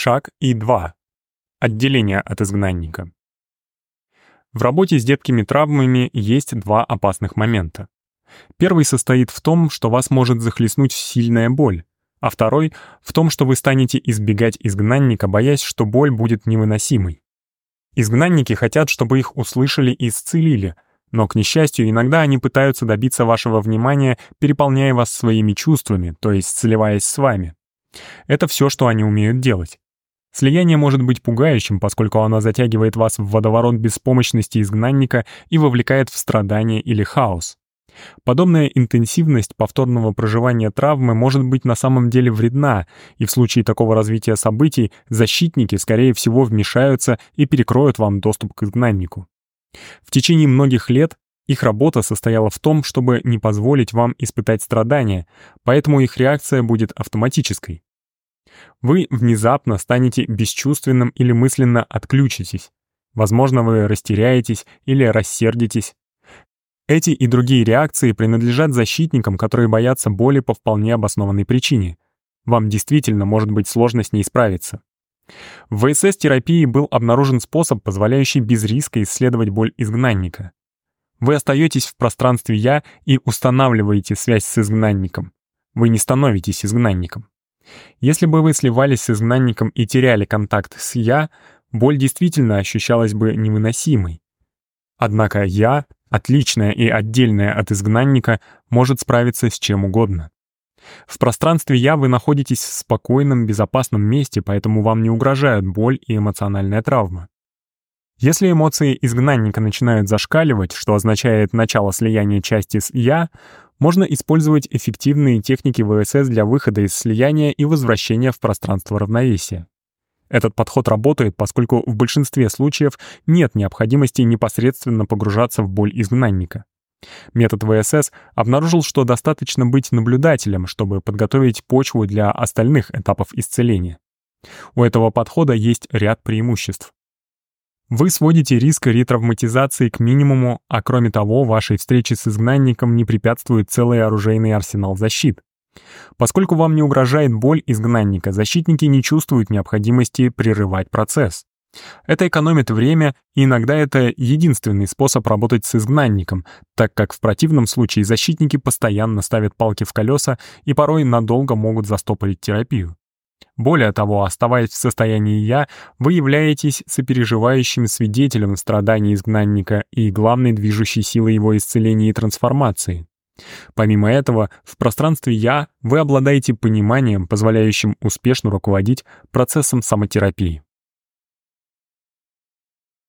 Шаг И2. Отделение от изгнанника. В работе с детскими травмами есть два опасных момента. Первый состоит в том, что вас может захлестнуть сильная боль, а второй — в том, что вы станете избегать изгнанника, боясь, что боль будет невыносимой. Изгнанники хотят, чтобы их услышали и исцелили, но, к несчастью, иногда они пытаются добиться вашего внимания, переполняя вас своими чувствами, то есть сливаясь с вами. Это все, что они умеют делать. Слияние может быть пугающим, поскольку оно затягивает вас в водоворот беспомощности изгнанника и вовлекает в страдания или хаос. Подобная интенсивность повторного проживания травмы может быть на самом деле вредна, и в случае такого развития событий защитники, скорее всего, вмешаются и перекроют вам доступ к изгнаннику. В течение многих лет их работа состояла в том, чтобы не позволить вам испытать страдания, поэтому их реакция будет автоматической. Вы внезапно станете бесчувственным или мысленно отключитесь. Возможно, вы растеряетесь или рассердитесь. Эти и другие реакции принадлежат защитникам, которые боятся боли по вполне обоснованной причине. Вам действительно может быть сложно с ней справиться. В ВСС-терапии был обнаружен способ, позволяющий без риска исследовать боль изгнанника. Вы остаетесь в пространстве «я» и устанавливаете связь с изгнанником. Вы не становитесь изгнанником. Если бы вы сливались с изгнанником и теряли контакт с «я», боль действительно ощущалась бы невыносимой. Однако «я», отличное и отдельное от изгнанника, может справиться с чем угодно. В пространстве «я» вы находитесь в спокойном, безопасном месте, поэтому вам не угрожают боль и эмоциональная травма. Если эмоции изгнанника начинают зашкаливать, что означает начало слияния части с «я», можно использовать эффективные техники ВСС для выхода из слияния и возвращения в пространство равновесия. Этот подход работает, поскольку в большинстве случаев нет необходимости непосредственно погружаться в боль изгнанника. Метод ВСС обнаружил, что достаточно быть наблюдателем, чтобы подготовить почву для остальных этапов исцеления. У этого подхода есть ряд преимуществ. Вы сводите риск ретравматизации к минимуму, а кроме того, вашей встрече с изгнанником не препятствует целый оружейный арсенал защит. Поскольку вам не угрожает боль изгнанника, защитники не чувствуют необходимости прерывать процесс. Это экономит время, и иногда это единственный способ работать с изгнанником, так как в противном случае защитники постоянно ставят палки в колеса и порой надолго могут застопорить терапию. Более того, оставаясь в состоянии «я», вы являетесь сопереживающим свидетелем страданий изгнанника и главной движущей силой его исцеления и трансформации. Помимо этого, в пространстве «я» вы обладаете пониманием, позволяющим успешно руководить процессом самотерапии.